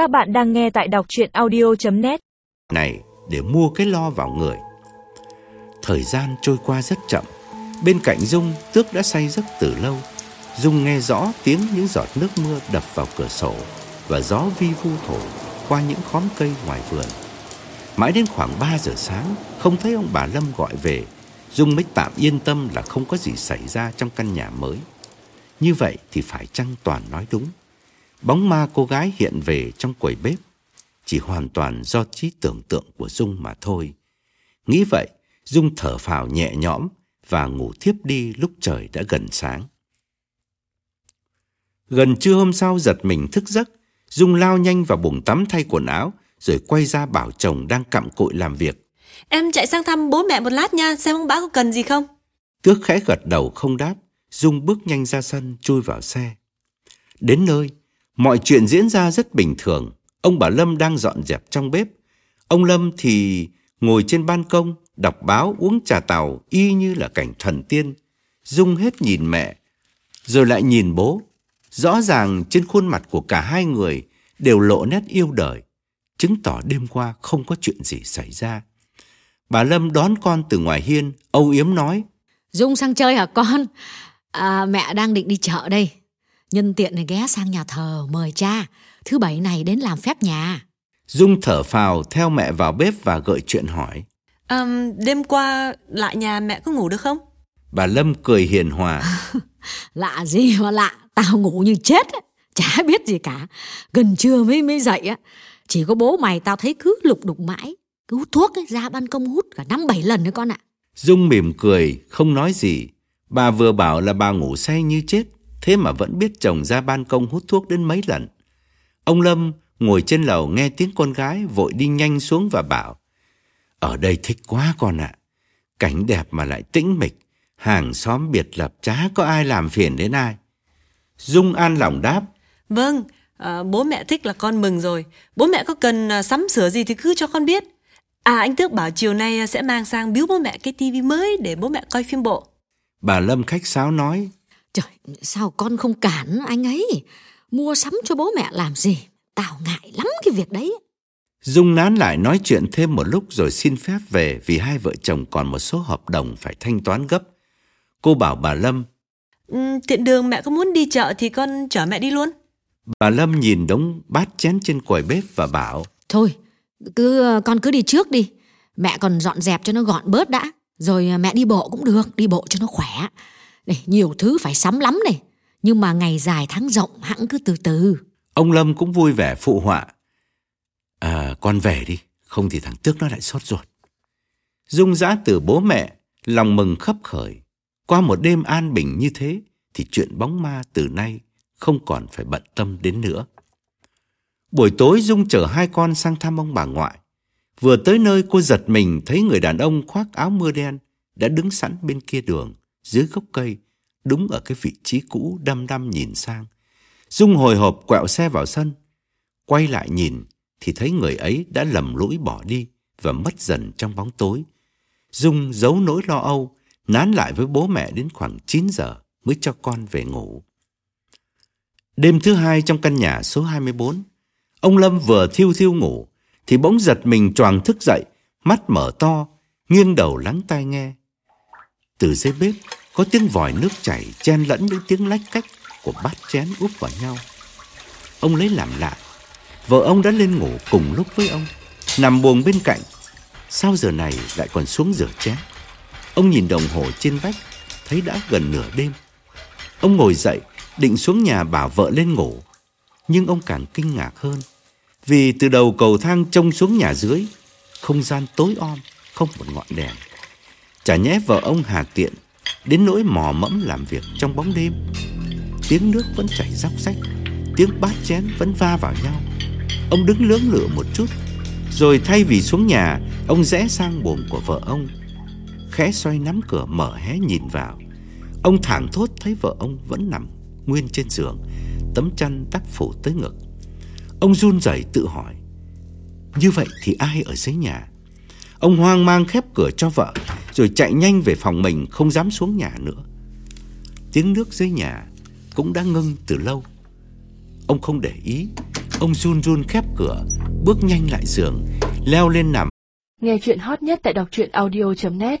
Các bạn đang nghe tại đọc chuyện audio.net này để mua cái lo vào người. Thời gian trôi qua rất chậm. Bên cạnh Dung, Tước đã say giấc từ lâu. Dung nghe rõ tiếng những giọt nước mưa đập vào cửa sổ và gió vi vu thổi qua những khóm cây ngoài vườn. Mãi đến khoảng 3 giờ sáng, không thấy ông bà Lâm gọi về, Dung mới tạm yên tâm là không có gì xảy ra trong căn nhà mới. Như vậy thì phải chăng Toàn nói đúng. Bóng ma cô gái hiện về trong quầy bếp chỉ hoàn toàn do trí tưởng tượng của Dung mà thôi. Nghĩ vậy, Dung thở phào nhẹ nhõm và ngủ thiếp đi lúc trời đã gần sáng. Gần trưa hôm sau giật mình thức giấc, Dung lao nhanh vào bồn tắm thay quần áo, rồi quay ra bảo chồng đang cặm cụi làm việc. Em chạy sang thăm bố mẹ một lát nha, xem ông bá có cần gì không? Tước khẽ gật đầu không đáp, Dung bước nhanh ra sân, chui vào xe. Đến nơi, mọi chuyện diễn ra rất bình thường. Ông bà Lâm đang dọn dẹp trong bếp. Ông Lâm thì ngồi trên ban công, đọc báo, uống trà tàu, y như là cảnh thần tiên. Dung hết nhìn mẹ, rồi lại nhìn bố. Rõ ràng trên khuôn mặt của cả hai người đều lộ nét yêu đời, chứng tỏ đêm qua không có chuyện gì xảy ra. Bà Lâm đón con từ ngoài hiên, âu yếm nói. Dung sang chơi hả con? À, mẹ đang định đi chợ đây. Nhân tiện này ghé sang nhà thờ mời cha. Thứ bảy này đến làm phép nhà. Dung thở phào theo mẹ vào bếp và gợi chuyện hỏi. À, đêm qua lại nhà mẹ có ngủ được không? Bà Lâm cười hiền hòa. lạ gì mà lạ, tao ngủ như chết á. Chả biết gì cả. Gần trưa mới mới dậy á. Chỉ có bố mày tao thấy cứ lục đục mãi. Cứ hút thuốc ấy, ra ban công hút cả năm bảy lần nữa con ạ. Dung mỉm cười, không nói gì. Bà vừa bảo là bà ngủ say như chết, thế mà vẫn biết chồng ra ban công hút thuốc đến mấy lần. Ông Lâm ngồi trên lầu nghe tiếng con gái vội đi nhanh xuống và bảo Ở đây thích quá con ạ. Cảnh đẹp mà lại tĩnh mịch, hàng xóm biệt lập chả có ai làm phiền đến ai. Dung an lòng đáp Vâng, à, bố mẹ thích là con mừng rồi. Bố mẹ có cần à, sắm sửa gì thì cứ cho con biết. À anh Tước bảo chiều nay sẽ mang sang biếu bố mẹ cái tivi mới để bố mẹ coi phim bộ. Bà Lâm khách sáo nói Trời, sao con không cản anh ấy? Mua sắm cho bố mẹ làm gì? Tao ngại lắm cái việc đấy. Dung nán lại nói chuyện thêm một lúc rồi xin phép về vì hai vợ chồng còn một số hợp đồng phải thanh toán gấp. Cô bảo bà Lâm. Ừ, tiện đường mẹ có muốn đi chợ thì con chở mẹ đi luôn. Bà Lâm nhìn đống bát chén trên quầy bếp và bảo. Thôi, cứ con cứ đi trước đi. Mẹ còn dọn dẹp cho nó gọn bớt đã. Rồi mẹ đi bộ cũng được, đi bộ cho nó khỏe. Này, nhiều thứ phải sắm lắm này. Nhưng mà ngày dài tháng rộng hãng cứ từ từ. Ông Lâm cũng vui vẻ phụ họa. À, con về đi, không thì thằng Tước nó lại sốt ruột. Dung dã từ bố mẹ, lòng mừng khấp khởi. Qua một đêm an bình như thế, thì chuyện bóng ma từ nay không còn phải bận tâm đến nữa. Buổi tối Dung chở hai con sang thăm ông bà ngoại. Vừa tới nơi cô giật mình thấy người đàn ông khoác áo mưa đen đã đứng sẵn bên kia đường, dưới gốc cây, đúng ở cái vị trí cũ đăm đăm nhìn sang. Dung hồi hộp quẹo xe vào sân, quay lại nhìn thì thấy người ấy đã lầm lũi bỏ đi và mất dần trong bóng tối. Dung giấu nỗi lo âu, nán lại với bố mẹ đến khoảng 9 giờ mới cho con về ngủ. Đêm thứ hai trong căn nhà số 24, ông Lâm vừa thiêu thiêu ngủ thì bỗng giật mình choàng thức dậy, mắt mở to, nghiêng đầu lắng tai nghe. Từ dưới bếp có tiếng vòi nước chảy chen lẫn những tiếng lách cách của bát chén úp vào nhau. Ông lấy làm lạ. Vợ ông đã lên ngủ cùng lúc với ông, nằm buồng bên cạnh. Sao giờ này lại còn xuống rửa chén? Ông nhìn đồng hồ trên vách, thấy đã gần nửa đêm. Ông ngồi dậy, định xuống nhà bảo vợ lên ngủ. Nhưng ông càng kinh ngạc hơn, vì từ đầu cầu thang trông xuống nhà dưới, không gian tối om, không một ngọn đèn. Chả nhẽ vợ ông hà tiện, đến nỗi mò mẫm làm việc trong bóng đêm. Tiếng nước vẫn chảy róc rách, tiếng bát chén vẫn va vào nhau. Ông đứng lưỡng lự một chút, rồi thay vì xuống nhà, ông rẽ sang buồng của vợ ông. Khẽ xoay nắm cửa mở hé nhìn vào. Ông thẳng thốt thấy vợ ông vẫn nằm nguyên trên giường, tấm chăn đắp phủ tới ngực. Ông run rẩy tự hỏi, như vậy thì ai ở dưới nhà? Ông hoang mang khép cửa cho vợ, rồi chạy nhanh về phòng mình không dám xuống nhà nữa. Tiếng nước dưới nhà cũng đã ngưng từ lâu. Ông không để ý, Ông run run khép cửa, bước nhanh lại giường, leo lên nằm. Nghe chuyện hot nhất tại đọc truyện audio.net